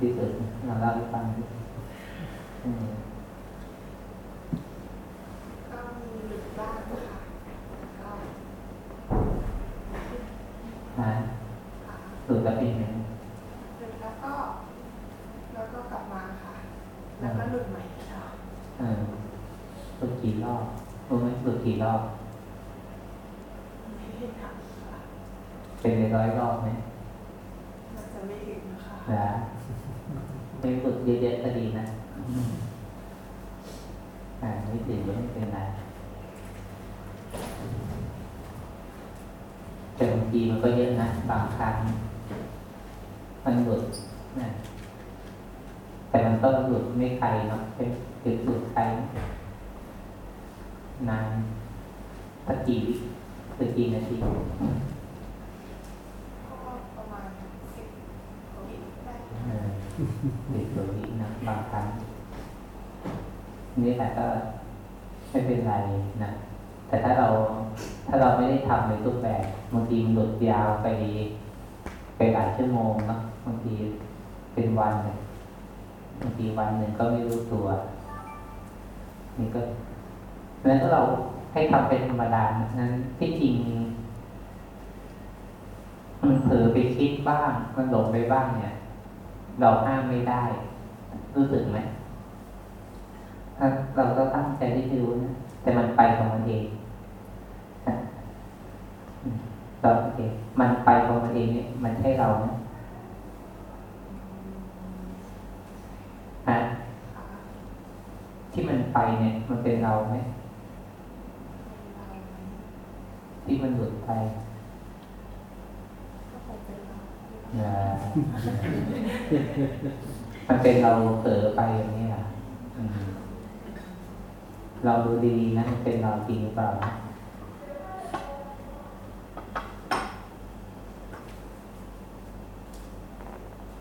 มาใหม่ที่สุดเราเล่าให้ฟังอืมก็มีหลุดบ้างค่ะก็ฮะค่ะสุดจะเป็นไงหลุดแล้วก็แล้วก็กลับมาค่ะ แล้วก็หลุดใหม่ค่ะเออสุดกี่รอบรู้ไหมสุดกี่รอบเป็นร้อยรอบไหม มันจะไม่ถึงค่ะ นะไปฝึกเยอะๆก็ดีนะอ่าไม่ถึงก็ไม่เป็นไรแต่บางทีมันก็เยอะนะบางค รั้งมันหลุดนะแต่มันก็หลุดไม่ไกลเนาะเป็นคือหลุดไกลนานสักกี่วิสักกี่นาทีประมาณสิบกว่าวิได้เออเด็กตัวนี้นะบางครั้งนี่แต่ก็ไม่เป็นไรนะแต่ถ้าเราถ้าเราไม่ได้ทำในรูปแบบบางทีมันหลุดยาวไป ไปหลายชั่วโมงนะบางทีเป็นวันเลยบางทีวันหนึ่งก็ไม่รู้ตัว นี่ก็เพราะฉะนั้นถ้าเราให้ทำเป็นธรรมดานั้นที่จริงมันเผลอไปคิดบ้าง มันหลงไปบ้างเนี่ย เราห้ามไม่ได้ รู้สึกไหมถ้าเราก็ตั้งใจที่จะรู้นะแต่มันไปของมันเองนะอืม เราโอเคมันไปของมันเองเนี่ย มันใช่เรานะฮะที่มันไปเนี่ย มันเป็นเราไหมที่มันหลุดไปก็คงเป็นเรามันเป็นเราเผลอไปอย่างนี้อะเราดูดีๆนะมันเป็นเราจริงหรือเปล่านะ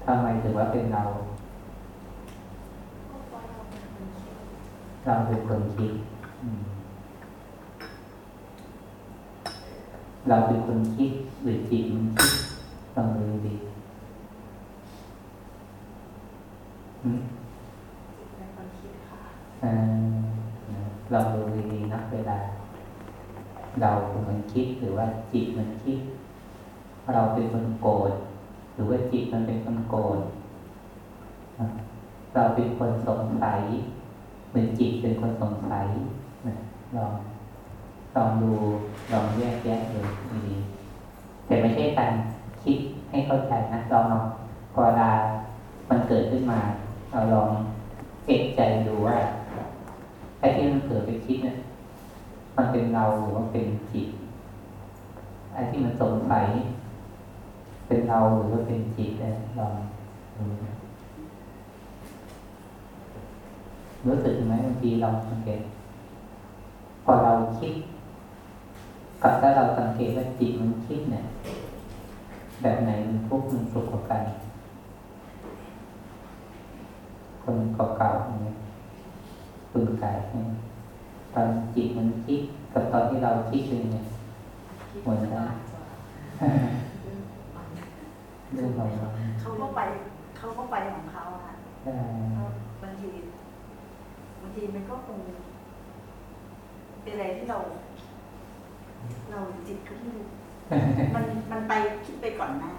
ทำไมถึง ว่าเป็นเราเพราะว่าเราเป็นคนคิดเราเป็นคนคิดอืมเราเป็นคนคิดหรือจิตมันคิดลองดูดีอืมจิตเป็นคนคิดค่ะเอ่อเราดูดีๆนะเวลา เราเป็นคนคิดหรือว่าจิตมันคิด เราเป็นคนโกรธหรือว่าจิตมันเป็นคนโกรธนะ เป็นคนสงสัยหรือจิตเป็นคนสงสัยนะลองลองดูลองแยกแยะดูดีแต่ไม่ใช่การคิดให้เข้าใจนะลองพอเวลามันเกิดขึ้นมา เราลองเอกใจดูว่าไอ้ที่มันเผลอไปคิดเนี่ยมันเป็นเราหรือว่าเป็นจิตไอ้ที่มันสงสัยเป็นเราหรือว่าเป็นจิตเนี่ยลองดูนะ รู้สึกไหมบางทีเราสังเกตพอเราคิด กับถ้าเราสังเกตว่าจิตมันคิดเนี่ย แบบไหนมันทุกข์มันสุขกว่ากันคนเก่าๆอย่างเงี้ยปืนไก่เนี่ยตอนจิตมันคิดกับตอนที่เราคิดเป็นไงเหมือนกันเรื่องของเราเขาก็ไปเขาก็ไปของเขาอะใช่บางทีบางทีมันก็คงเป็นอะไรที่เรา เราจิตก็ไม่รู้มันมันไปคิดไปก่อนหน้า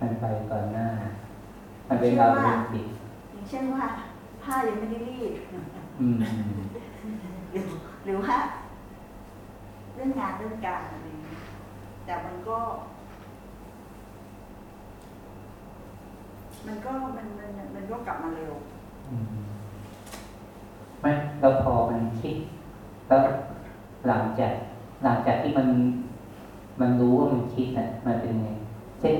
มันไปก่อนหน้า มันเป็นเราเป็นจิตอย่างเช่นว่าผ้ายังไม่ได้รีดอืมหรือหรือว่าเรื่องงานเรื่องการอะไรอย่างเงี้ยแต่มันก็ มันก็มันมันมันก็กลับมาเร็ว อืมไม่แล้วพอมันคิด แล้วหลังจากหลังจากที่มันมันรู้ว่ามันคิดน่ะมันเป็นไง เช่น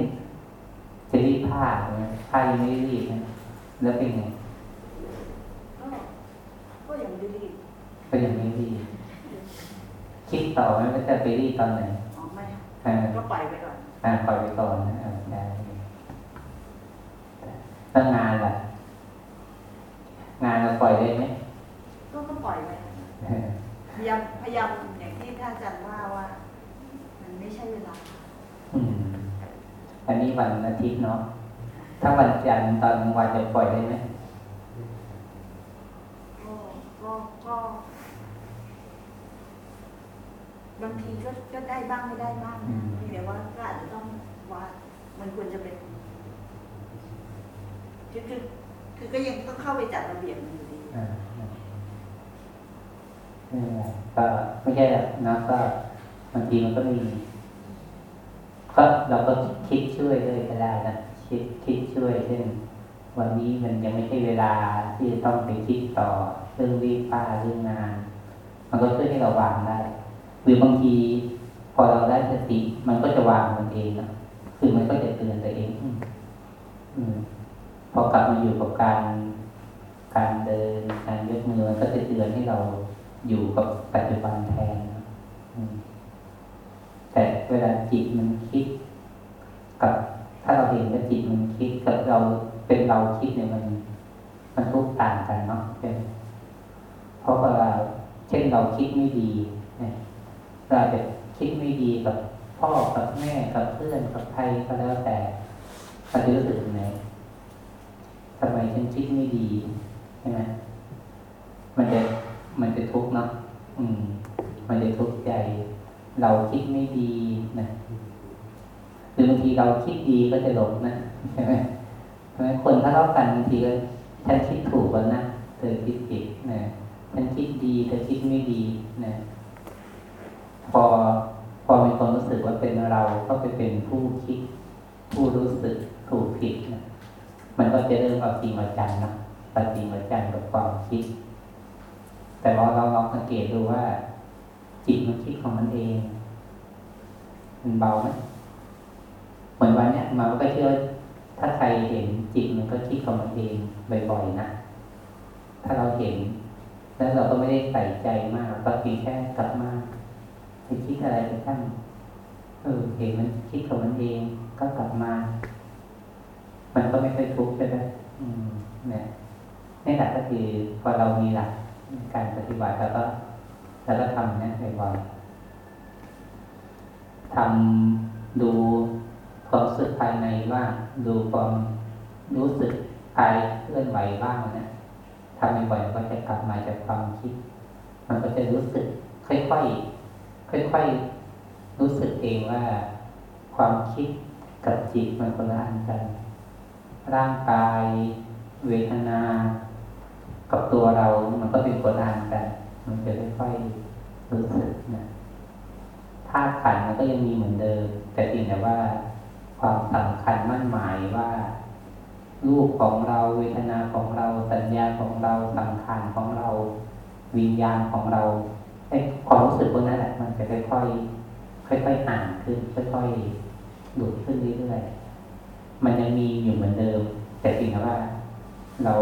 จะรีดผ้าเนี่ยผ้ายังไม่ได้รีดนะแล้วเป็นไงก็ก็ยังไม่ได้รีดก็ยังไม่รีดคิดต่อไหมว่าจะไปรีดตอนไหนอ๋อไม่อ่าก็ปล่อยไปก่อนอ่าปล่อยไปก่อนนะอ่าได้ตั้งงานล่ะ งานเราปล่อยได้ไหม ก็ก็ปล่อยไปเออพยายามพยายามอย่างที่ท่านอาจารย์ว่าว่า มันไม่ใช่เวลาอืมอันนี้วันอาทิตย์เนาะคถ้าวันจันทร์ตอนกลางวันจะปล่อยได้ไหมก็ก็ก็บางทีก็ก็ได้บ้างไม่ได้บ้างนะเพียงแต่ว่าก็อาจจะต้องว่ามันควรจะเป็นคือคือคือก็ยังต้องเข้าไปจัดระเบียบมันอยู่ดี อ่าไม่เป็นไร ก็ไม่ใช่นะก็บางทีมันก็มีก็เราก็คิดช่วยด้วยก็ได้นะคิดคิดช่วยเช่นวันนี้มันยังไม่ใช่เวลาที่จะต้องไปคิดต่อเรื่องรีบป้าเรื่องงาน มันก็ช่วยให้เราวางได้ หรือบางทีพอเราได้สติมันก็จะวางมันเองนะคือมันก็จะเตือนตัวเอง อืมอืมพอกลับมาอยู่กับการ การเดินการยกมือมันก็จะเตือนให้เรา อยู่กับปัจจุบันแทน แต่เวลาจิตมันคิด กับถ้าเราเห็นว่าจิตมันคิดกับเราเป็นเราคิดเนี่ยมัน มันทุกต่างกันเนาะเพราะเวลาเช่นเราคิดไม่ดีเนี่ยเราจจะคิดไม่ดีกับพ่อกับแม่กับเพื่อนกับใครก็แล้วแต่เราจะรู้สึกยังไงทำไมฉันคิดไม่ดีใช่ไหมมันจะ มันจะทุกข์เนาะอืม มันจะทุกข์ใจ เราคิดไม่ดีนะหรือบางทีเราคิดดีก็จะหลงนะใช่ไหมเพราะฉะนั้นคนทะเลากันบางทีก็ฉันคิดถูกแล้วนะเธอคิดผิดนะฉันคิดดีเธอคิดไม่ดีนะพอพอมีความรู้สึกว่าเป็นเราก็ไปเป็นผู้คิด ผู้รู้สึกถูกผิดนะมันก็จะเริ่มเอาจริงมาจังนะปฏิมาจังกับความคิด แต่พอเราลองสังเกตดูว่า จิตมันคิดของมันเอง มันเบาไหมเหมือนวันเนี้ยมาก็เชื่อถ้าใครเห็นจิตมันก็คิดของมันเองบ่อยๆนะถ้าเราเห็น แล้วเราก็ไม่ได้ใส่ใจมากก็เพียงแค่กลับมาไปคิดอะไรไปตั้งเออเห็นมันคิดของมันเองก็กลับมา มันก็ไม่ค่อยทุกข์ใช่ไหมอืมเนี่ยนี่แหละก็คือพอเรามีหลัก การปฏิบัติแล้วก็แล้วก็ทำนะบ่อยๆทำดูความรู้สึกภายในบ้างดูความรู้สึกกายเคลื่อนไหวบ้างนะทำบ่อยๆก็จะกลับมาจากความคิด มันก็จะรู้สึก ค่อยๆค่อยๆรู้สึกเองว่าความคิดกับจิตมันคนละอันกัน ร่างกาย เวทนา กับตัวเรา มันก็เป็นคนละอันกัน มันจะค่อยๆรู้สึกนะธาตุขันมันก็ยังมีเหมือนเดิม แต่เพียงแต่ว่า ความสำคัญมั่นหมายว่ารูปของเราเวทนาของเราสัญญาของเราสังขารของเรา วิญญาณของเราไอ้ความรู้สึกพวกนั้นแหละมันจะค่อยๆค่อยๆห่างขึ้นค่อยๆดุดขึ้นเรื่อยๆมันยังมีอยู่เหมือนเดิม แต่เพียงแต่ว่า เรา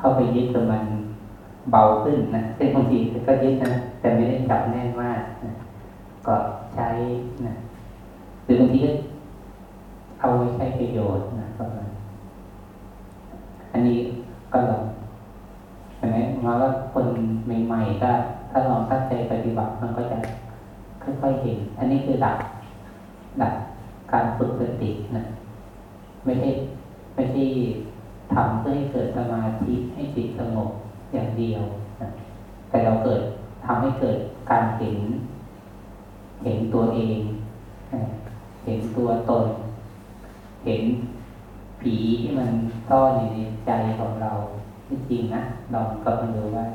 เข้าไปยึดกับมันเบาขึ้นนะเช่นบางทีก็ยึดนะแต่ไม่ได้จับแน่นมากนะก็ใช้นะหรือบางทีก็เอาไว้ใช้ประโยชน์นะประมาณอันนี้ก็ลองเห็นไหมมาว่าคนใหม่ๆก็ ถ้าลองตั้งใจปฏิบัติมันก็จะค่อยๆเห็น อันนี้คือหลักหลักการฝึกสตินะไม่ใช่ไม่ใช่ ทำเพื่อให้เกิดสมาธิให้จิตสงบอย่างเดียวนะแต่เราเกิดทำให้เกิดการเห็น เห็นตัวเอง เห็นตัวตน เห็นผีที่มันซ่อนอยู่ในใจของเราที่จริงนะลองกลับมาดูว่า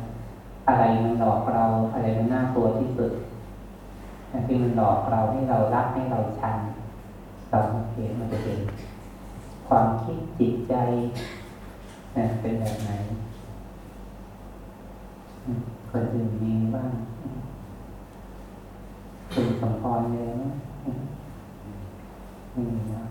อะไรมันหลอกเรา อะไรมันน่ากลัวที่สุดที่มันหลอกเราให้เรารักให้เราชังเราสังเกตมันจะเป็นความคิดจิตใจ เป็นแบบไหนคนอื่นมีบ้างคุณสมพรเยนะอืมอืมนะ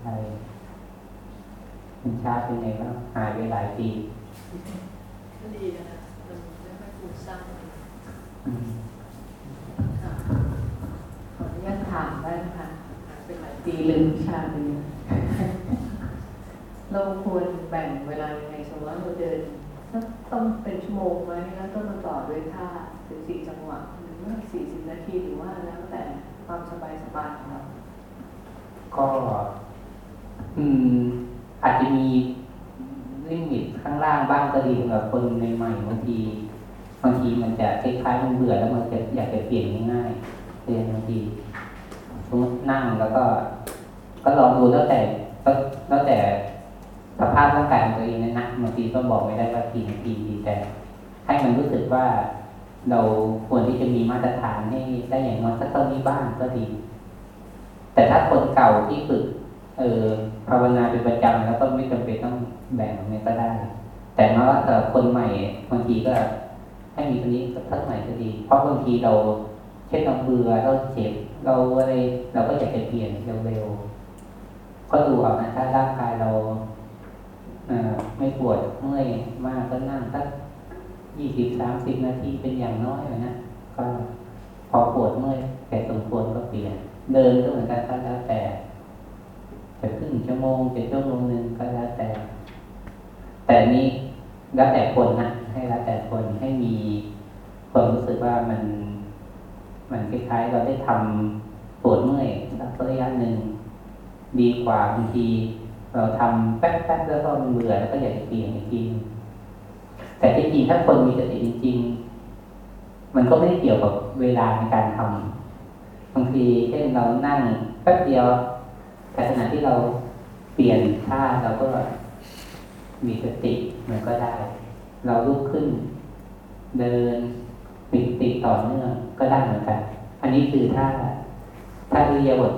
ใช่คุณชาเป็นไงบ้างหายไปหลายปี ก็ดีนะคะ ฟุ้งซ่านเลยอืมค่ะขออนุญาตถามได้ไหมคะเป็นหลายปีลืมชาไปเลยเราควรแบ่งเวลายังไงสมมติว่าเราเดินต้องเป็นชั่วโมงไหมแล้วต้องมาต่อด้วยท่าสิบสี่จังหวะหรือว่าสี่สิบนาทีหรือว่าแล้วแต่ความสบายสบายของเราก็อืม อาจจะมีลิมิตข้างล่างบ้างก็ดีสำหรับคนใหม่ๆบางที บางทีมันจะคล้ายๆมันเบื่อแล้วมันจะอยากจะเปลี่ยนง่ายๆเรียนบางทีสมมตินั่งแล้วก็ ก็ลองดูแล้วแต่แล้วแต่สภาพร่างกายของตัวเองนะนะบางทีก็บอกไม่ได้ว่ากี่นาทีดีแต่ให้มันรู้สึกว่าเราควรที่จะมีมาตรฐานให้ได้อย่างน้อยสักเท่านี้บ้างก็ดี แต่ถ้าคนเก่าที่ฝึกเออภาวนาเป็นประจำแล้วก็ไม่จำเป็นต้องแบ่งตรงนี้ก็ได้ แต่เมาว่าแต่คนใหม่บางทีก็ ให้มีตรงนี้สักเท่าไหร่ก็ดี เพราะบางทีเรา เช่นเราเบื่อเราเจ็บเราอะไรเราก็อยากจะเปลี่ยนเร็วๆก็ดูเอานะถ้าร่างกายเราอไม่ปวดเมื่อยมากก็นั่งสักยี่สิบสามสิบนาทีเป็นอย่างน้อยนะก็พอปวดเมื่อยแต่สมควรก็เปลี่ยน เดินก็เหมือนกันก็แล้วแต่จะครึ่งชั่วโมงจะชั่วโมงหนึ่งก็แล้วแต่ แต่นี้แล้วแต่คนนะ ให้แล้วแต่คนให้มีความรู้สึกว่ามัน มันคล้ายๆเราได้ทำปวดเมื่อยสักระยะหนึ่งดีกว่าบางที เราทำแป๊บๆแล้วก็เบื่อแล้วก็อยากจะเปลี่ยนอีกทีหนึ่งแต่ที่จริงถ้าคนมีสติจริงๆ มันก็ไม่ได้เกี่ยวกับเวลาในการทำบางทีเช่นเรานั่งแป๊บเดียวแต่ขณะที่เราเปลี่ยนท่าเราก็มีสติมันก็ได้ เราลุกขึ้น เดินปิดติดต่อเนื่องก็ได้เหมือนกัน อันนี้คือถ้าถ้าอิริยาบถ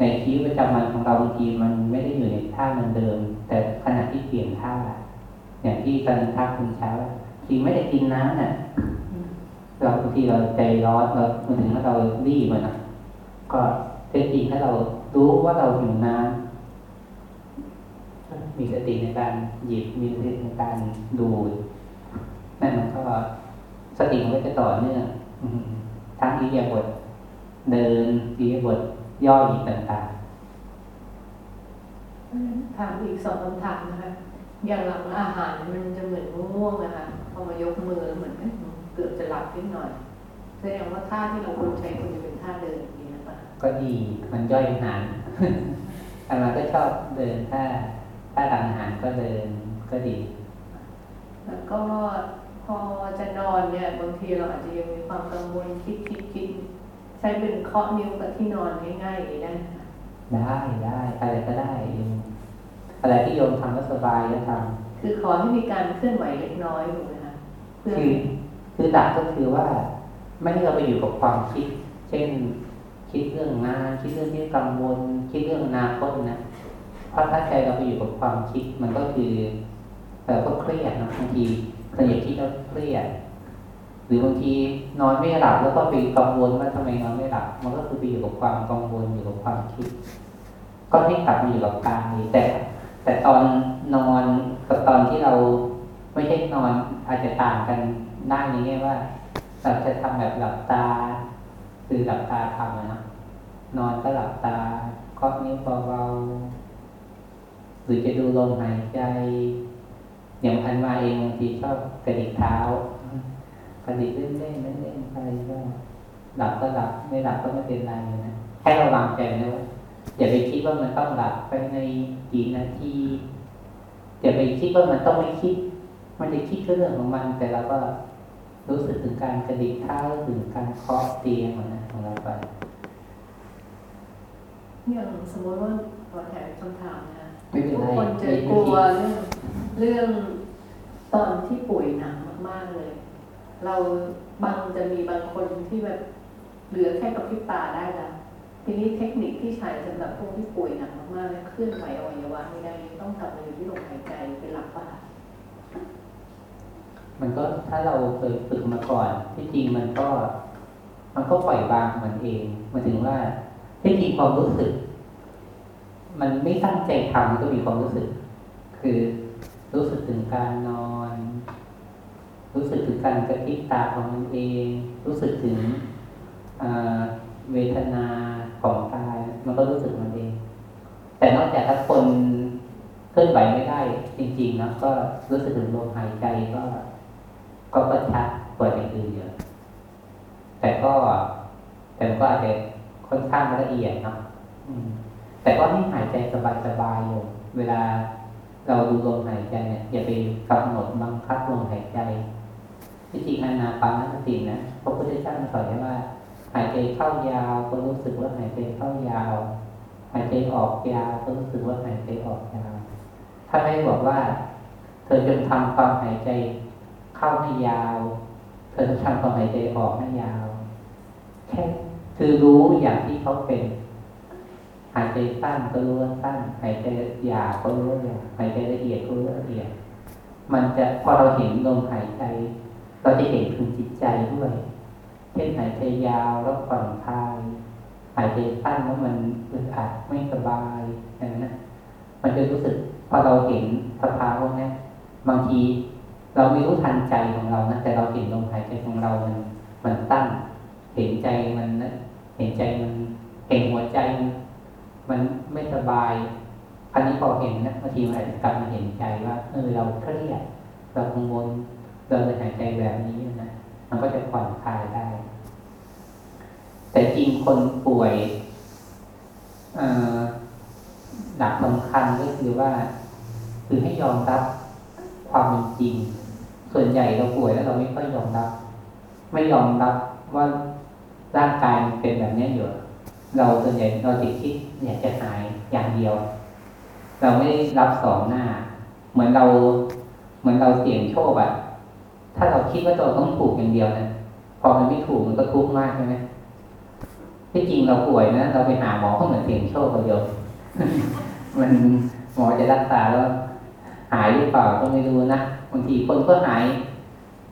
ในชีวิตประจำวันของเราบางทีมันไม่ได้อยู่ในท่าเหมือนเดิม แต่ขณะที่เปลี่ยนท่าอย่างที่ตอนทักคุณเช้าทีไม่ได้กินน้ำน่ะเราบางทีเราใจร้อนเรามันถึงว่าเรารีบมันนะก็เท็จจริงถ้าเรารู้ว่าเราหิวน้ำมีสติในการหยิบมีสติในการดู นั่นมันก็สติมันก็จะต่อเนื่องอืมทั้งอิริยาบถเดินอิริยาบถย่อหยิบต่างถามอีกสองคำถามนะคะอย่างหลังอาหารมันจะเหมือนง่วงๆนะคะพอมายกมือเหมือนเอ๊ะเกือบจะหลับนิดหน่อยแสดงว่าท่าที่เราควรใช้ควรจะเป็นท่าเดินอย่างนี้นะคะๆก็ดีมันย่อยอาหารอามาก็ชอบเดินถ้าถ้าหลังอาหารก็เดินก็ดี แล้วก็ พอจะนอนเนี่ยบางทีเราอาจจะยังมีความกังวลคิดคิดคิดใช้เป็นเคาะนิ้วกับที่นอนง่ายๆอย่างนี้ได้ไหมคะได้ได้อะไรก็ได้โยมอะไรที่โยมทำแล้วสบายก็ทคือขอให้มีการเคลื่อนไหวเล็กน้อยถูกไหมคะำเพื่อคือคือหลักก็คือว่าไม่ให้เราไปอยู่กับความคิด เช่น คิดเรื่องงานคิดเรื่องที่กังวล คิดเรื่องอนาคตนะเพราะถ้าใจเราไปอยู่กับความคิดมันก็คือเราก็เครียดนะบางที เราอยากคิดแล้วเครียด หรือบางทีนอนไม่หลับแล้วก็ไปกังวลว่าทำไมนอนไม่หลับ มันก็คือไปอยู่กับความกังวลอยู่กับความคิด ก็ให้กลับมาอยู่กับกายแต่ แต่ตอนนอนกับตอนที่เราไม่ใช่นอนอาจจะต่างกันได้ในแง่ว่าเราจะทำแบบหลับตาคือหลับตาทำนะนอนก็หลับตาเคาะนิ้วเบาๆหรือจะดูลมหายใจ อย่างพันมาเองบางทีชอบกระดิกเท้ากระดิกเล่นๆเล่นๆไปก็หลับก็หลับไม่หลับก็ไม่เป็นไรนะให้เราวางใจนะว่าอย่าไปคิดว่ามันต้องหลับไปในกี่นาทีอย่าไปคิดว่ามันต้องไม่คิด มันจะคิดก็เรื่องของมัน แต่เราก็รู้สึกถึงการกระดิกเท้าถึงการเคาะเตียงมันนะของเราไปอย่างสมมติว่าขอแถมคำถามนะไม่เป็นทุกไรคนจะกลัวเรื่อง เรื่องตอนที่ป่วยหนักมาก ๆเลย เราบางจะมีบางคนที่แบบเหลือแค่กับพริบตาได้แล้วทีนี้เทคนิคที่ใช้สำหรับพวกที่ป่วยหนักมากๆและเคลื่อนไหวอวัยวะไม่ได้ต้องกลับมาอยู่ที่ลมหายใจเป็นหลักป่ะมันก็ถ้าเราเคยฝึกมาก่อน ที่จริงมันก็ มันก็ปล่อยวางมันเองมายถึงว่าที่จริงความรู้สึก มันไม่ตั้งใจทำมันก็มีความรู้สึก คือ รู้สึกถึงการนอน รู้สึกถึงการกระพริบตาของมันเอง รู้สึกถึงเวทนาของกาย มันก็รู้สึกมันเอง แต่นอกจากถ้าคนเคลื่อนไหวไม่ได้จริงๆนะก็รู้สึกถึงลมหายใจก็ก็ก็ชัดกว่าอย่างอื่นเยอะแต่ก็ แต่ก็อาจจะค่อนข้างละเอียดเนาะแต่ก็ให้หายใจสบายๆอยู่เวลา เราดูลมหายใจเนี่ยอย่าไปกำหนดบังคับลมหายใจที่จริงอานาปานสตินะพระพุทธเจ้าสอนไว้ว่า หายใจเข้ายาวก็รู้สึกว่าหายใจเข้ายาว หายใจออกยาวก็รู้สึกว่าหายใจออกยาว ถ้าไม่บอกว่า เธอจงทำความหายใจเข้าให้ยาว เธอจะทำความหายใจออกให้ยาว แค่คือรู้อย่างที่เขาเป็นายใจสั้นก็รู้ว่าสั้นหายใจหยาบก็รู้ว่าหยาบหายใจละเอียดก็รู้ว่าละเอียด มันจะพอเราเห็นลมหายใจ เราจะเห็นถึงจิตใจด้วยเช่นหายใจยาวแล้วผ่อนคลายหายใจสั้นแล้วมันอึดอัดไม่สบายอย่างนั้นนะมันจะรู้สึกพอเราเห็นสภาวะนี้บางทีเราไม่รู้ทันใจของเรานะแต่เราเห็นลมหายใจของเรามันมันตั้งเห็นใจมันนะเห็นใจมันเห็นหัวใจมัน มันไม่สบาย อันนี้พอเห็นนะบางทีมันอาจจะกลับมาเห็นใจว่าเออเราเครียดเรากังวลเราเลยหายใจแบบนี้นะมันก็จะผ่อนคลายได้ แต่จริงคนป่วยอ่อหลักสำคัญก็คือว่า คือให้ยอมรับความเป็นจริง ส่วนใหญ่เราป่วยแล้วเราไม่ค่อยยอมรับ ไม่ยอมรับว่าร่างกายมันเป็นแบบนี้อยู่ เราส่วนใหญ่เราติดคิดเนี่ยจะหายอย่างเดียว เราไม่ได้รับสองหน้า เหมือนเรา เหมือนเราเสี่ยงโชคอะถ้าเราคิดว่าตัวต้องถูกอย่างเดียวนะพอมันไม่ถูกมันก็ทุกข์มากใช่ไหมที่จริงเราป่วยนะเราไปหาหมอก็เหมือนเสี่ยงโชคคนเดียวมันหมอจะรักษาแล้ว หายหรือเปล่าก็ไม่รู้นะบางทีคนก็หาย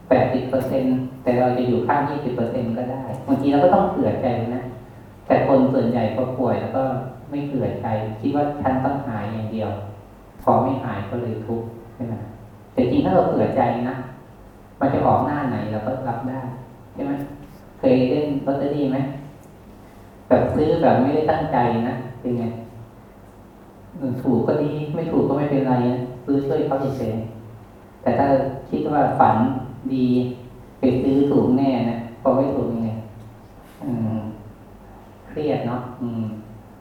แปดสิบเปอร์เซ็นแต่เราจะอยู่ข้างยี่สิบเปอร์เซ็นก็ได้บางทีเราก็ต้องเผื่อใจนะ แต่คนส่วนใหญ่พอป่วยแล้วก็ไม่เผื่อใจคิดว่าฉันต้องหายอย่างเดียว พอไม่หายก็เลยทุกข์ใช่ไหมแต่จริงถ้าเราเผื่อใจนะมันจะออกหน้าไหนเราก็รับได้ใช่ไหมเคยเล่นลอตเตอรี่ไหมแบบซื้อแบบไม่ได้ตั้งใจนะเป็นไงถูกก็ดีไม่ถูกก็ไม่เป็นไรนะซื้อช่วยเขาเฉยๆแต่ถ้าคิดว่าฝันดีไปซื้อถูกแน่นะพอไม่ถูกยังไงอืม รียดเนาะอืม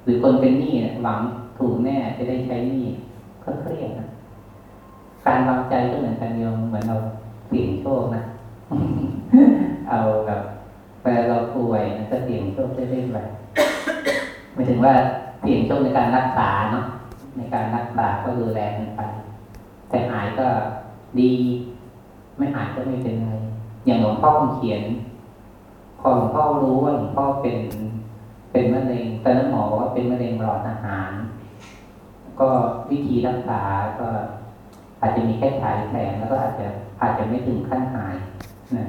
หรือคนเป็นหนี้เนี่ยหวังถูกแน่จะได้ใช้หนี้ก็เครียดนะการวางใจก็เหมือนกันโยมเหมือนเราเสี่ยงโชคนะเอาแบบเวลาเราป่วยนะก็เสี่ยงโชคได้เล่นไปหมายถึงว่าเสี่ยงโชคในการรักษาเนาะในการรักษาก็ดูแลกันไปแต่หายก็ดี ไม่หายก็ไม่เป็นไรอย่างหลวงพ่อคงเขียนพอหลวงพ่อรู้ว่าหลวงพ่อเป็น เป็นมะเร็งตอนนั้นหมอบอกว่าเป็นมะเร็งหลอดอาหาร ก็วิธีรักษาก็อาจจะมีแค่ฉายแสงแล้วก็อาจจะอาจจะไม่ถึงขั้นหายนะ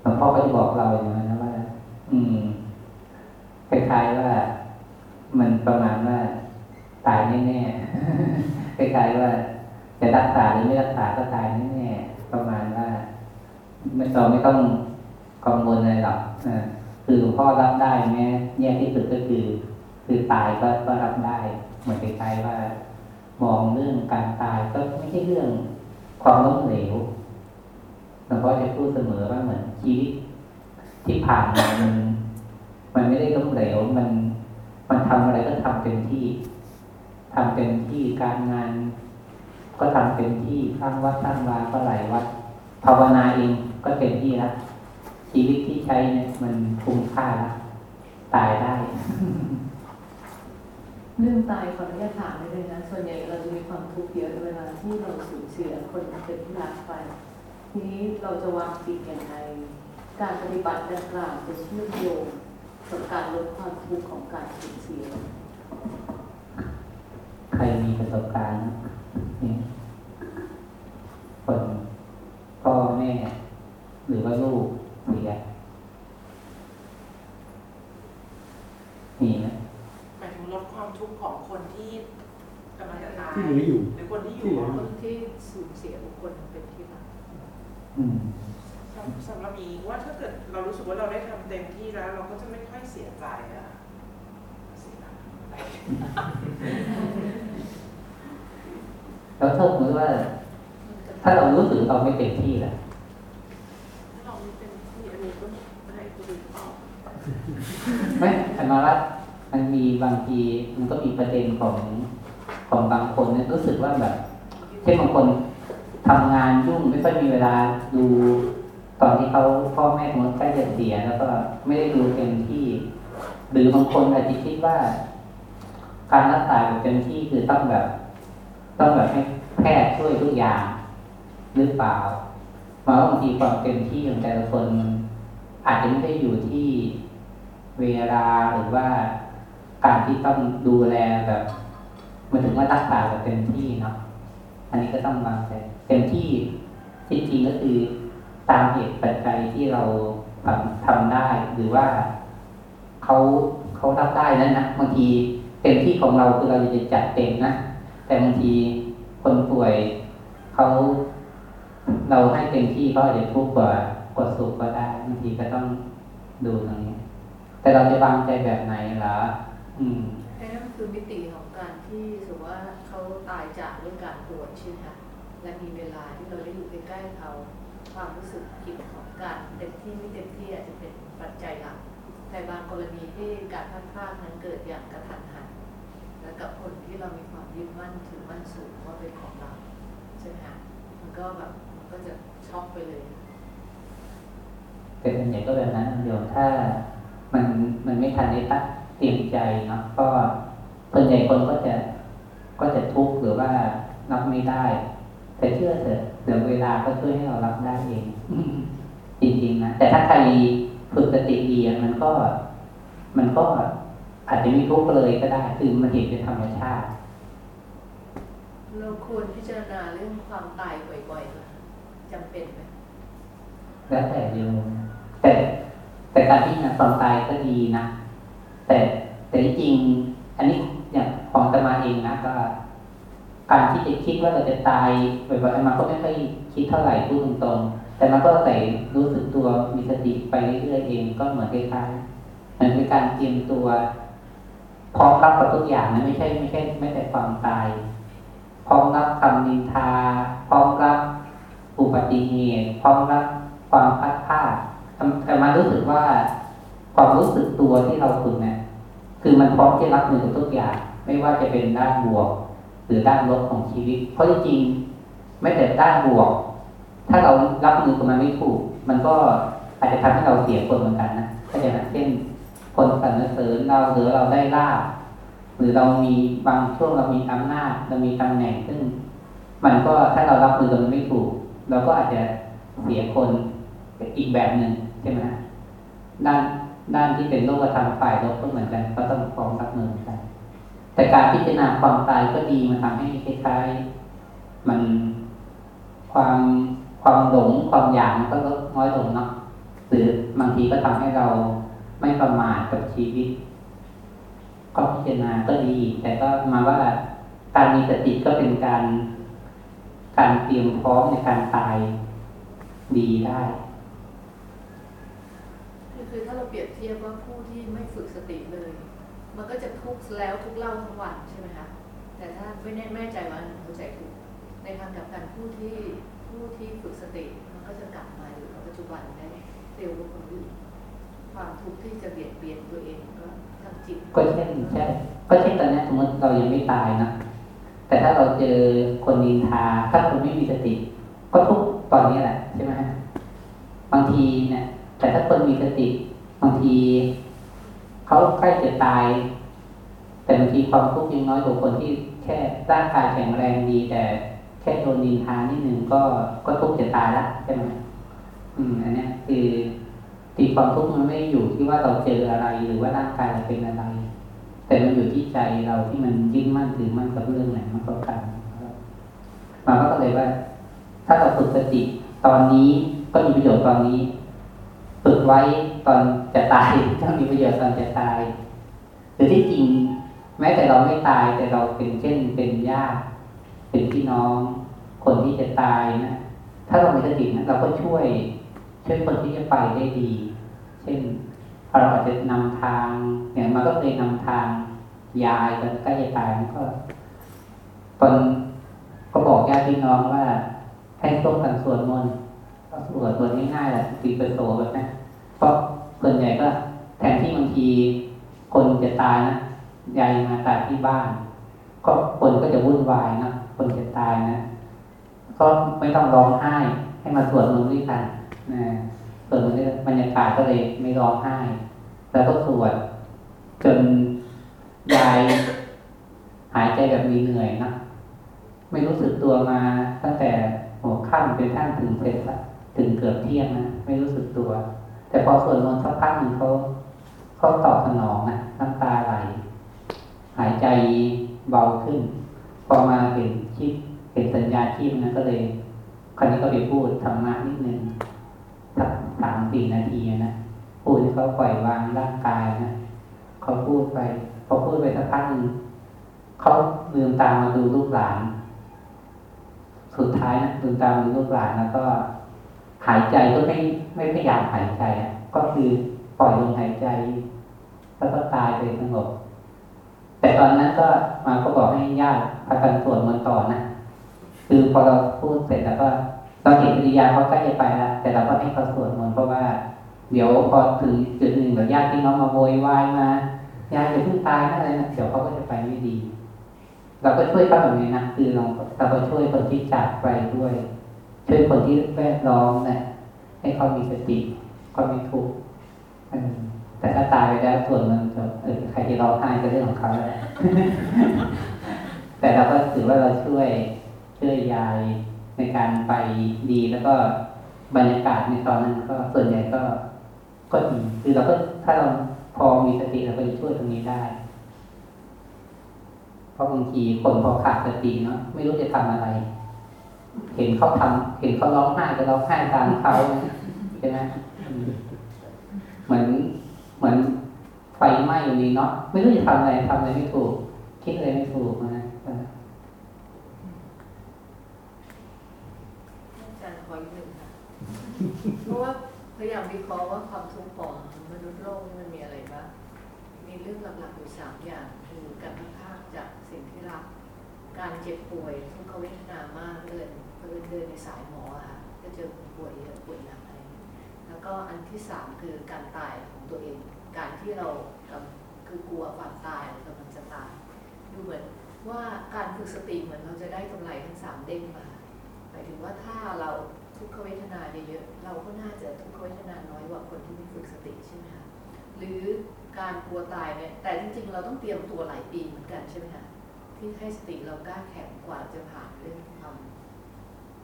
หลวงพ่อก็จะบอกเราอย่างนั้นนะว่า อืมคล้ายๆว่า มันประมาณว่าตายแน่ๆคล้ายๆว่า จะรักษาหรือไม่รักษาก็ตายแน่ๆประมาณว่าไม่เราไม่ต้องกังวลอะไรหรอกอ่า คือหลวงพ่อรับได้แม้แย่ที่สุดก็คือ คือตายก็ก็รับได้ เหมือนคล้ายๆว่า มองเรื่องการตายก็ไม่ใช่เรื่องความล้มเหลวหลวงพ่อจะพูดเสมอว่าเหมือนชีวิตที่ผ่านมามันมันไม่ได้ล้มเหลวมัน มันทำอะไรก็ทำเต็มที่ทำเต็มที่การงาน ก็ทำเต็มที่สร้างวัดสร้างวาก็หลายวัดภาวนาเองก็เต็มที่แล้ว ชีวิตที่ใช้เนี่ยมันคุ้มค่าแล้วตายได้ เรื่องตายขออนุญาตถามนิดนึงนะส่วนใหญ่เราจะมีความทุกข์เยอะเวลาที่เราสูญเสียคนเป็นที่รักไป ทีนี้เราจะวางจิตอย่างไรการปฏิบัติดังกล่าวจะเชื่อมโยงกับการลดความทุกข์ของการสูญเสีย ใครมีประสบการณ์เนี่ยคนพ่อแม่ หรือว่าลูก เสียมีไหมหมายถึงลดความทุกข์ของคนที่กำลังจะตายที่เหลืออยู่ หรือคนที่อยู่ที่เหลือคนที่สูญเสียบุคคลเป็นที่รักอืมสำสำหรับอีกว่าถ้าเกิดเรารู้สึกว่าเราได้ทำเต็มที่แล้ว เราก็จะไม่ค่อยเสียใจอะเสียใจแล้วถ้าสมมติว่า ถ้าเรารู้สึกเราไม่เต็มที่ล่ะ ถ้าเราไม่เป็นที่อันนี้ก็ให้คนอื่นตอบ ไม่แต่มาว่ามันมีบางทีมันก็มีประเด็นของของบางคนเนี่ยรู้สึกว่าแบบเช่นบางคนทำงานยุ่งไม่ค่อยมีเวลาดูตอนที่เขาพ่อแม่ของใกล้จะเสีย แล้วก็ไม่ได้ดูเต็มที่ หรือบางคนอาจจะคิดว่า การรักษาแบบเต็มที่คือต้องแบบ ต้องแบบให้แพทย์ช่วยทุกอย่างหรือเปล่ามาบางทีความเต็มที่ของแต่ละคนมันอาจจะไม่ได้อยู่ที่ เวลาหรือว่าการที่ต้องดูแลแบบมันถึงว่ารักษาแบบเต็มที่เนาะอันนี้ก็ต้องวางใจเต็มที่จริงๆก็คือตามเหตุปัจจัยที่เราทำทำได้หรือว่าเขาเขารับได้นั้นนะบางทีเต็มที่ของเราคือเราจะจัดเต็มนะแต่บางทีคนป่วยเขาเราให้เต็มที่เขาอาจจะทุกข์กว่ากว่าสุขก็ได้บางทีก็ต้องดูตรงนี้ แต่เราจะวางใจแบบไหนล่ะอืมแค่นั้นคือมิติของการที่สมมติว่าเขาตายจากเรื่องการป่วยใช่ไหมคะและมีเวลาที่เราได้อยู่ใกล้ๆเขาความรู้สึกผิดของการเต็มที่ไม่เต็มที่อาจจะเป็นปัจจัยหลักแต่บางกรณีที่การพลาดพลาดนั้นเกิดอย่างกระทันหันและกับคนที่เรามีความยึดมั่นถือมั่นสูงว่าเป็นของเราใช่ไหมคะมันก็แบบมันก็จะช็อกไปเลยแต่ส่วนใหญ่ก็แบบนั้นโยมถ้า มันมันไม่ทันได้ตั้งเตรียมใจเนาะก็ส่วนใหญ่คนก็จะก็จะทุกข์หรือว่ารับไม่ได้ แต่เชื่อเถอะเดี๋ยวเวลาก็ช่วยให้เรารับได้เองจริงๆนะแต่ถ้าใครฝึกสติดีอะมันก็ มันก็อาจจะไม่ทุกข์เลยก็ได้คือมันเห็นเป็นธรรมชาติเราควรพิจารณาเรื่องความตายบ่อยๆไหมจำเป็นไหมแล้วแต่โยมแต่ แต่การที่นะความตายก็ดีนะ แต่แต่ที่จริง อันนี้อย่างของตมาเองนะก็การที่จะคิดว่าเราจะตายบ่อยๆมันก็ไม่ค่อยคิดเท่าไหร่พูดตรงๆแต่มันก็ใส่รู้สึกตัวมีสติไปเรื่อยๆเองก็เหมือนคล้ายๆมันเป็นการเตรียมตัวพร้อมรับกับทุกอย่างนะไม่ใช่ไม่ใช่ไม่แต่ความตาย พร้อมรับคำนินทา พร้อมรับอุบัติเหตุพร้อมรับความพลาดพลาด แต่มารู้สึกว่าความรู้สึกตัวที่เราฝึกเนี่ยคือมันพร้อมที่รับมือกับทุกอย่าง ไม่ว่าจะเป็นด้านบวก หรือด้านลบของชีวิต เพราะจริงๆไม่แต่ด้านบวก ถ้าเรารับมือกับมันไม่ถูก มันก็อาจจะทำให้เราเสียคนเหมือนกันนะเข้าใจไหมเช่น คนสรรเสริญเราหรือเราได้ลาบหรือเรามีบางช่วงเรามีอำนาจเรามีตำแหน่งซึ่ง มันก็ถ้าเรารับมือกับมันไม่ถูก เราก็อาจจะเสียคนอีกแบบหนึ่ง ใช่ไหมด้านด้านที่เป็นโลกธรรมฝ่ายลบก็เหมือนกันก็ต้องพร้อมรับมือกัน แต่การพิจารณาความตายก็ดีมันทำให้คล้ายๆมันความความหลงความอยากมันก็ลดน้อยลงเนาะหรือบางทีก็ทำให้เราไม่ประมาทกับชีวิต ก็พิจารณาก็ดี แต่ก็มาว่าการมีสติก็เป็นการ การเตรียมพร้อมในการตายดีได้ คือถ้าเราเปรียบเทียบว่าผู้ที่ไม่ฝึกสติเลย มันก็จะทุกข์แล้วทุกเล่าทั้งวันใช่ไหมคะแต่ถ้าไม่แน่แน่ใจว่าเข้าใจถูกในทางกลับกันผู้ที่ผู้ที่ฝึกสติมันก็จะกลับมาอยู่กับปัจจุบันได้เร็วกว่าคนอื่นความทุกข์ที่จะเบียดเบียนตัวเองก็ทางจิตก็เช่นใช่ก็เช่นตอนนี้สมมติเรายังไม่ตายนะแต่ถ้าเราเจอคนนินทาถ้าคนไม่มีสติ ก็ทุกข์ตอนนี้แหละใช่ไหมบางทีเนี่ย แต่ถ้าคนมีสติบางทีเขาใกล้จะตาย แต่บางทีความทุกข์ยังน้อยกว่าคนที่แค่ร่างกายแข็งแรงดี แต่แค่โดนนินทานิดนึงก็ก็ทุกข์จะตายละใช่ไหมอืมอันนี้คือตีความทุกข์มันไม่อยู่ที่ว่าเราเจออะไรหรือว่าร่างกายเราเป็นอะไร แต่มันอยู่ที่ใจเราที่มันยึดมั่นถือมั่นกับเรื่องไหนมันก็กันมาก็เลยว่า ถ้าเราฝึกสติตอนนี้ก็มีประโยชน์ตอนนี้ ฝึกไว้ตอนจะตายก็มีประโยชน์ตอนจะตายหรือที่จริง แม้แต่เราไม่ตายแต่เราเป็นเช่นเป็นญาติเป็นพี่น้อง คนที่จะตายนะถ้าเรามีสตินะเราก็ช่วยช่วยคนที่จะไปได้ดี เช่นเราอาจจะนำทางอย่างมันก็เคยนำทางยายตอนใกล้จะตายมันก็ตอนก็บอกญาติพี่น้องว่าให้ร่วมกันสวดมนต์ ก็สวดสวง่ายๆแหละตีประโสแบบนั้นเพราะส่วนใหญ่ก็แทนที่บางทีคนจะตายนะยายมาตายที่บ้าน ก็คนก็จะวุ่นวายนะคนจะตายนะก็ไม่ต้องร้องไห้ให้มาสวดมนต์ด้วยกันนะสวดมนต์ด้วยกันบรรยากาศก็เลยไม่ร้องไห้ แล้วก็สวดจนยายหายใจแบบมีเหนื่อยนะไม่รู้สึกตัวมาตั้งแต่หัวค่ำเป็นท่านถึงเป็น ถึงเกือบเที่ยงนะไม่รู้สึกตัว แต่พอสวดมนต์สักพักหนึ่งเขาเขาตอบสนองนะน้ำตาไหล หายใจเบาขึ้น พอมาเห็นชีพเห็นสัญญาชีพนั้นก็เลยคราวนี้ก็ไปพูดธรรมะนิดนึงสักสามสี่นาทีนะพูดให้เขาปล่อยวางร่างกายนะเขาพูดไปพอพูดไปสักพักหนึ่งเขาลืมตามาดูลูกหลาน สุดท้ายนะลืมตามาดูลูกหลานแล้วก็ หายใจก็ไม่ไม่พยายามหายใจอะก็คือปล่อยลมหายใจ แล้วก็ตายไปสงบ แต่ตอนนั้นก็มาก็บอกให้ญาติพากันสวดมนต์ต่อนะคือพอเราพูดเสร็จแล้วก็เราเห็นปริยาเขาใกล้จะไปแล้วแต่เราก็ให้เขาสวดมนต์เพราะว่า เดี๋ยวพอถึงจุดหนึ่งเดี๋ยวญาติพี่น้องมาโวยวายมาญาติจะเพิ่งตายนะอะไรนะเดี๋ยวเขาก็จะไปไม่ดี เราก็ช่วยเขาแบบนี้นะคือเราเราก็ช่วยคนที่จากไปด้วย ช่วยคนที่แวดล้อมนะให้เขามีสติเขาม่ทุกข์แต่ถ้าตายไปแล้วส่วนมันจะเออใครที่ร้องไห้ก็เรื่องของเขาแหละแต่เราก็ถือว่าเราช่วยช่วยยายในการไปดีแล้วก็บรรยากาศในตอนนั้นก็ส่วนใหญ่ก็ก็ดีคือเราก็ถ้าเราพอมีสติเราก็จะช่วยตรงนี้ได้ เพราะบางทีคนพอขาดสติเนาะไม่รู้จะทำอะไร เห็นเขาทำเห็นเขาร้องไห้ก็ร้องไห้ตามเขาใช่ไหมเหมือนเหมือนไฟไหม้อยู่นี่เนาะไม่รู้จะทำอะไรทำอะไรไม่ถูก คิดอะไรไม่ถูกนะเอาจารย์ขออีกหนึ่งค่ะเพราะว่าพยายามวิเคราะห์ว่าความทุกข์ของมนุษย์โลกมันมีอะไรบ้าง มีเรื่องหลักๆอยู่สามอย่างคือการพัดพากจากสิ่งที่รัก การเจ็บป่วยทุกขเวทนามากเดิน เดินในสายหมอค่ะก็เจอป่วยเยอะป่วยหนักอะไรอย่างเงี้ยแล้วก็อันที่สามคือการตายของตัวเอง การที่เราคือกลัวความตายกำลังจะตายดูเหมือนว่าการฝึกสติเหมือนเราจะได้กำไรทั้งสามเด้งมาหมายถึงว่าถ้าเราทุกขเวทนาเยอะๆเราก็น่าจะทุกขเวทนาน้อยกว่าคนที่ไม่ฝึกสติใช่ไหมคะหรือการกลัวตายเนี่ยแต่จริงๆ เราต้องเตรียมตัวหลายปีเหมือนกันใช่ไหมคะที่ให้สติเรากล้าแข็งกว่าจะผ่านเรื่องความ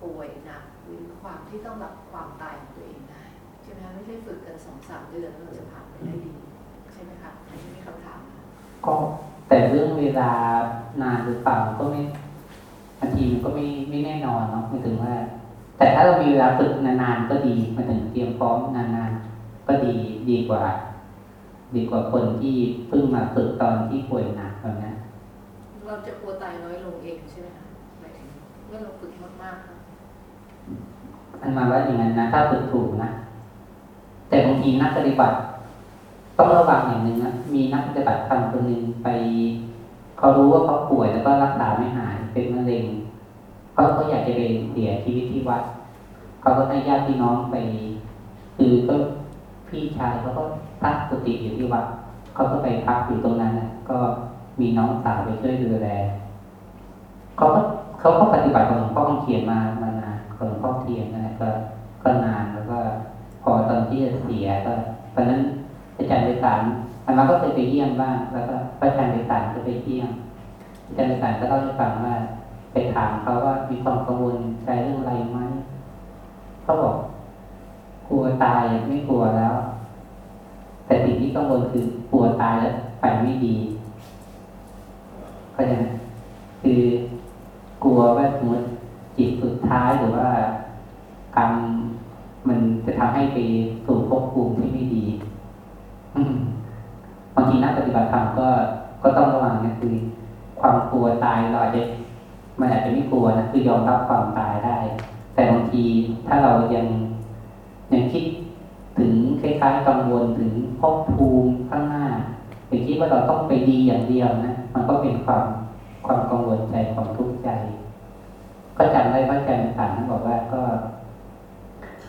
ป่วยหนักหรือความที่ต้องรับความตายของตัวเองได้ใช่ไหมคะไม่ใช่ฝึกกันสองสามเดือนแล้วเราจะผ่านไปได้ดี ใช่ไหมคะอันนี้มีคำถามค่ะก็แต่เรื่องเวลานานหรือเปล่าก็ไม่บางทีมันก็ไม่ไม่แน่นอนเนาะหมายถึงว่า แต่ถ้าเรามีเวลาฝึกนานๆก็ดีหมายถึงเตรียมพร้อมนานๆก็ดีดีกว่า ดีกว่าคนที่เพิ่งมาฝึกตอนที่ป่วยหนักแบบนั้นเราจะกลัวตายน้อยลงเองใช่ไหมคะหมายถึงเมื่อเราฝึกมากๆ ค่ะอันมาว่าอย่างนั้นนะถ้าฝึกถูกนะแต่บางทีนักปฏิบัติต้องระวังอย่างหนึ่งนะมีนักปฏิบัติทำคนหนึ่งไปเขารู้ว่าเขาป่วยแล้วก็รักษาไม่หายเป็นมะเร็งเขาก็อยากจะไปเสียชีวิตที่วัดเขาก็ให้ญาติพี่น้องไป คือก็พี่ชายเขาก็ตั้งสติอยู่ที่วัดเขาก็ไปพักอยู่ตรงนั้นนะก็มีน้องสาวไปช่วยดูแลเขาก็เขาก็ปฏิบัติของหลวงพ่อเขียนมามานานของหลวงพ่อเทียนนะ ก็ก็นานแล้วก็พอตอนที่จะเสียก็ตอนนั้นอาจารย์ไปสารอันมาก็เคยไปเยี่ยมบ้าง แล้วก็พระอาจารย์ไปสารก็ไปเยี่ยมอาจารย์ไปสารก็เล่าให้ฟังว่าไปถามเขาว่ามีความกังวลใจเรื่องอะไรไหมเขาบอกกลัวตายไม่กลัวแล้ว แต่สิ่งที่กังวลคือกลัวตายแล้วไปไม่ดีก็จะคือกลัวว่าสมมติจิตสุดท้ายหรือว่า กรรมมันจะทำให้ไปสู่ภพภูมิที่ไม่ดีบางทีนักปฏิบัติธรรมก็ก็ต้องระวังนะคือ ความกลัวตายเราอาจจะมันอาจจะไม่กลัวนะคือยอมรับความตายได้ แต่บางทีถ้าเรายังยังคิดถึงคล้ายๆกังวลถึงภพภูมิข้างหน้าหรือคิดว่าเราต้องไปดีอย่างเดียวนะมันก็เป็นความความกังวลใจความทุกข์ใจ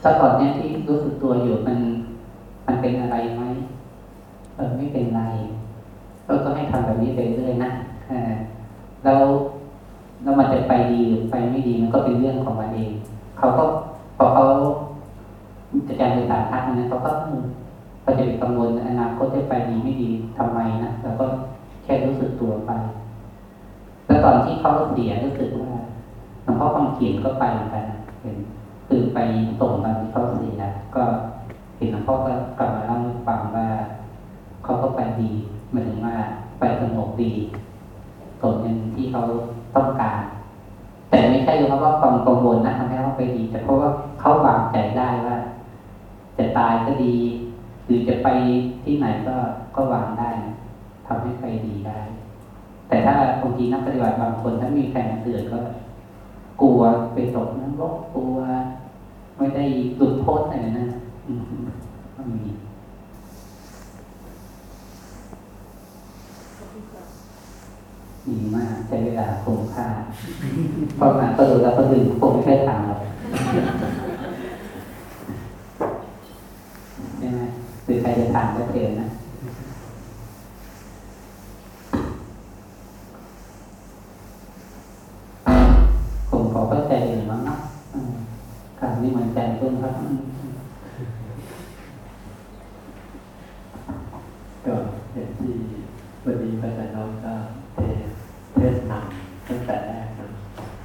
ตอนนี้ที่รู้สึกตัวอยู่มันมันเป็นอะไรไหมเออไม่เป็นไรเราก็ให้ทำแบบนี้ไปเรื่อยนะเออแล้วแล้วมันจะไปดีหรือไปไม่ดีมันก็เป็นเรื่องของมันเองเขาก็พอเขาจะการศึกษาทักนะเขาก็เขาจะไปกังวลอนาคตจะไปดีไม่ดีทำไมนะแล้วก็แค่รู้สึกตัวไป แล้วตอนที่เขาเสียรู้สึกว่าหลวงพ่อคำเขียนก็ไปเหมือนกันเห็น คือไปส่งตอนที่เขาเสียก็เห็นหลวงพ่อก็กลับมาเล่าให้ฟังว่าเขาก็ไปดีหมายถึงว่าไปสงบดีส่วนหนึ่งที่เขาต้องการ แต่ไม่ใช่เพราะว่าความกังวลนะทำให้เขาไปดี แต่เพราะว่าเขาวางใจได้ว่า จะตายก็ดี หรือจะไปที่ไหนก็ก็วางได้นะทำให้ไปดีได้ แต่ถ้าบางทีนักปฏิบัติบางคนถ้ามีใครมาเตือนก็ กลัวไปตกนรกกลัว ไม่ได้หลุดพ้นอะไรนะมก็มีดีมากใช้เวลาคุ้มค่าพอมาก็ดูแล้วก็ดึงผมไม่ใช่ทางเรากใช่ไหมหรือใครจะทานก็เชิญนะ ผมขอเข้าใจอย่างนั้นนะอืมการนี่มันใจต้นครับอืม ก็อย่างที่วันนี้พระอาจารย์น้องก็เทศเทศนำตั้งแต่แรกนะ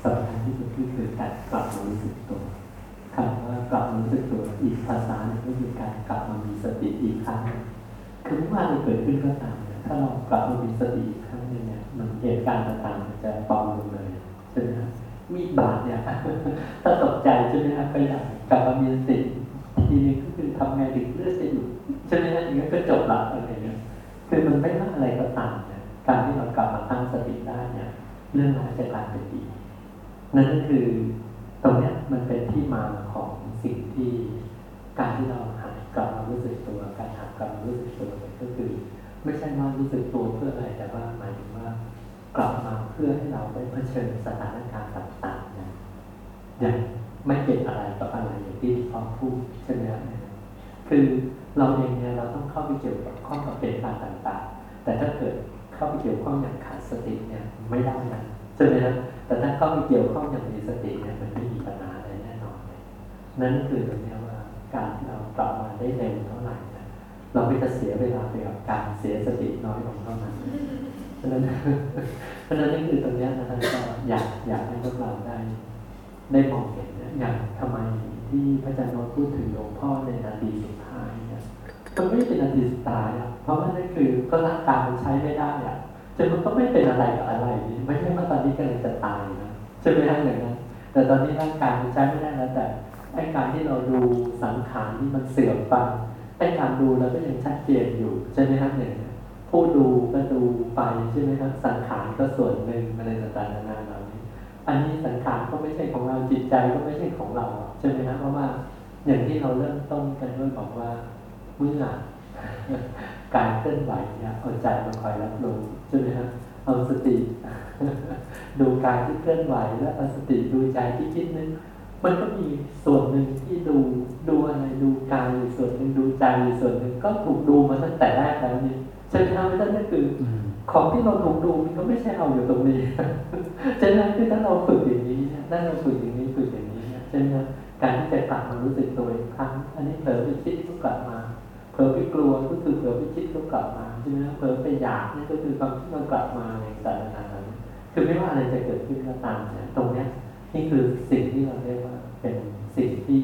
สำคัญที่สุดก็คือการกลับมารู้สึกตัวคำว่ากลับมารู้สึกตัวอีกภาษาหนึ่งก็คือการกลับมามีสติอีกครั้งหนึ่งคือไม่ว่าอะไรเกิดขึ้นก็ตามเนี่ยถ้าเรากลับมามีสติอีกครั้งหนึ่งเนี่ยมันเหตุการณ์ต่างๆมันจะเบาลงเลยใช่ไหมครับมีด บาดเนี่ยถ้าตกใจใช่ไหมครับก็อยากกลับมามีสติทีนึงก็คือทำไงถึงเลือดจะหยุดใช่ไหมฮะอย่างนั้นก็จบละอะไรเงี้ยคือมันไม่ว่าอะไรก็ตามเนี่ยการที่เรากลับมาตั้งสติได้เนี่ย เรื่องราวจะกลายเป็นดีนั่นก็คือตรงเนี้ยมันเป็นที่มาของสิ่งที่การที่เราหัดกลับมารู้สึกตัว การหัดกลับมารู้สึกตัวก็คือ ไม่ใช่ว่ารู้สึกตัวเพื่ออะไรแต่ว่าหมายถึงว่ากลับมาเพื่อให้เราได้เผชิญสถานการณ์ต่าง อย่างไม่เป็นอะไรกับอะไรอย่างที่พ่อพูดใช่ไหมครับคือเราเองเนี่ยเราต้องเข้าไปเกี่ยวกับข้องกับเป็นการต่างๆ แต่ถ้าเกิดเข้าไปเกี่ยวข้องอย่างขาดสติเนี่ยไม่ได้นะใช่ไหมครับแต่ถ้าเข้าไปเกี่ยวข้องอย่างมีสติเนี่ยมันไม่มีปัญหาอะไรแน่นอนเลยนั่นคือตรงนี้ว่าการที่เรากลับมาได้เร็วเท่าไหร่เนี่ยเราก็จะเสียเวลาไปกับการเสียสติน้อยลงเท่านั้นเพราะฉะนั้นเพราะฉะนั้นนี่คือตรงนี้นะท่านก็อยากอยากให้พวกเราได้ ได้มองเห็นนะอย่างทำไมที่พระอาจารย์โนตพูดถึงหลวงพ่อในนาทีสุดท้ายเนี่ยมันไม่เป็นนาทีสุดท้ายอะเพราะว่านั่นคือก็ร่างกายมันใช้ไม่ได้อะจนมันก็ไม่เป็นอะไรกับอะไรไม่ใช่ว่าตอนนี้กำลังจะตายนะใช่ไหมฮะอย่างนั้นแต่ตอนนี้ร่างกายมันใช้ไม่ได้แล้วแต่ไอ้การที่เราดูสังขารที่มันเสื่อมไปไอ้การดูเราก็ยังชัดเจนอยู่ใช่ไหมฮะอย่างนี้นผู้ดูก็ดูไปใช่ไหมครับสังขารก็ส่วนหนึ่งอะไรต่างๆนานาเหล่านี้ อันนี้สังขารก็ไม่ใช่ของเราจิตใจก็ไม่ใช่ของเราใช่ไหมครับเพราะว่าอย่างที่เราเริ่มต้นกันด้วยบอกว่าเมื่อการเคลื่อนไหวเนี่ยเอาใจมาคอยรับรู้ใช่ไหมครับเอาสติ ดูกายที่เคลื่อนไหวแล้วเอาสติดูใจที่คิดนึกมันก็มีส่วนหนึ่งที่ดูดูอะไรดูกายอยู่ส่วนหนึ่งดูใจอยู่ส่วนหนึ่งก็ถูกดูมาตั้งแต่แรกแล้วนี่ใช่ไหมครับนั่นก็คือ ของที่เราถูกดูมันก็ไม่ใช่เอาอยู่ตรงนี้ฉะนั้นคือถ้าเราฝึกอย่างนี้นี่ยถ้าเราฝึกอย่างนี้ฝึกอย่างนี้เนี่ยใช่ไหมครับการที่จะกลับมารู้สึกตัวอีกครั้ง อันนี้เผลอไปคิดก็กลับมาเผลอไปกลัวก็คือเผลอไปคิดก็กลับมาใช่ไหมครับเผลอไปอยากนี่ก็คือความที่มันกลับมาในสถานการณ์นั้นคือไม่ว่าอะไรจะเกิดขึ้นก็ตามเนี่ยตรงเนี้ยนี่คือสิ่งที่เราเรียกว่าเป็นสิ่งที่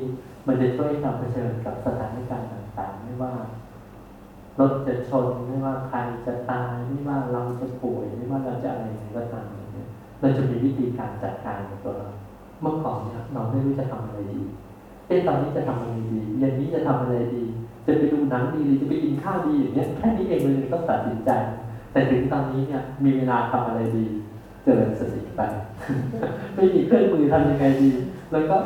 มันจะช่วยให้เราเผชิญกับสถานการณ์ต่างๆ ไม่ว่า รถ จะชนไม่ว่าใครจะตายไม่ว่าเราจะป่วยไม่ว่าเราจะอะไรอย่างไรก็ตามเนี่ยเราจะมีวิธีการจัดการกับตัวเราเมื่อก่อนเนี่ยเราไม่รู้จะทำอะไรดีเอ๊ะตอนนี้จะทำอะไรดีเย็นนี้จะทำอะไรดี จะไปดูหนังดีหรือจะไปกินข้าวดีอย่างเงี้ยแค่นี้เองเลยต้องตัดสินใจ แต่ถึงตอนนี้เนี่ยมีเวลาทำอะไรดี เจริญสติไปไม่มีเครื่องมือทำยังไงดี แล้วก็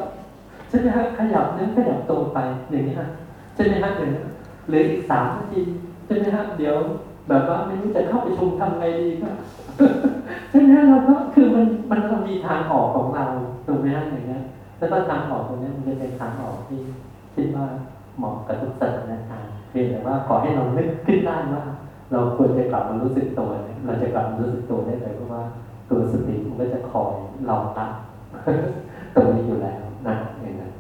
ใช่ไหมฮะขยับเนื้อขยับตัวไปอย่างนี้ฮะใช่ไหมฮะอย่งนี้เหลืออีกสามนาที ใช่ไหมฮะเดี๋ยวแบบว่าไม่รู้จะเข้าไปชุมทำไงดีก็ใช่ไหมเราก็คือมันมันต้องมีทางออกของเราถูกไหมฮะอย่างเงี้ยแล้วก็ทางออกตรงนี้มันจะเป็นทางออกที่คิดว่าเหมาะกับทุกสถานการณ์เพียงแต่ว่าขอให้เรานึกขึ้นได้ว่าเราควรจะกลับมารู้สึกตัวเราจะกลับมารู้สึกตัวได้เลยเพราะว่าตัวสติมันก็จะคอยเรารับตรงนี้อยู่แล้วนะอย่างนั้น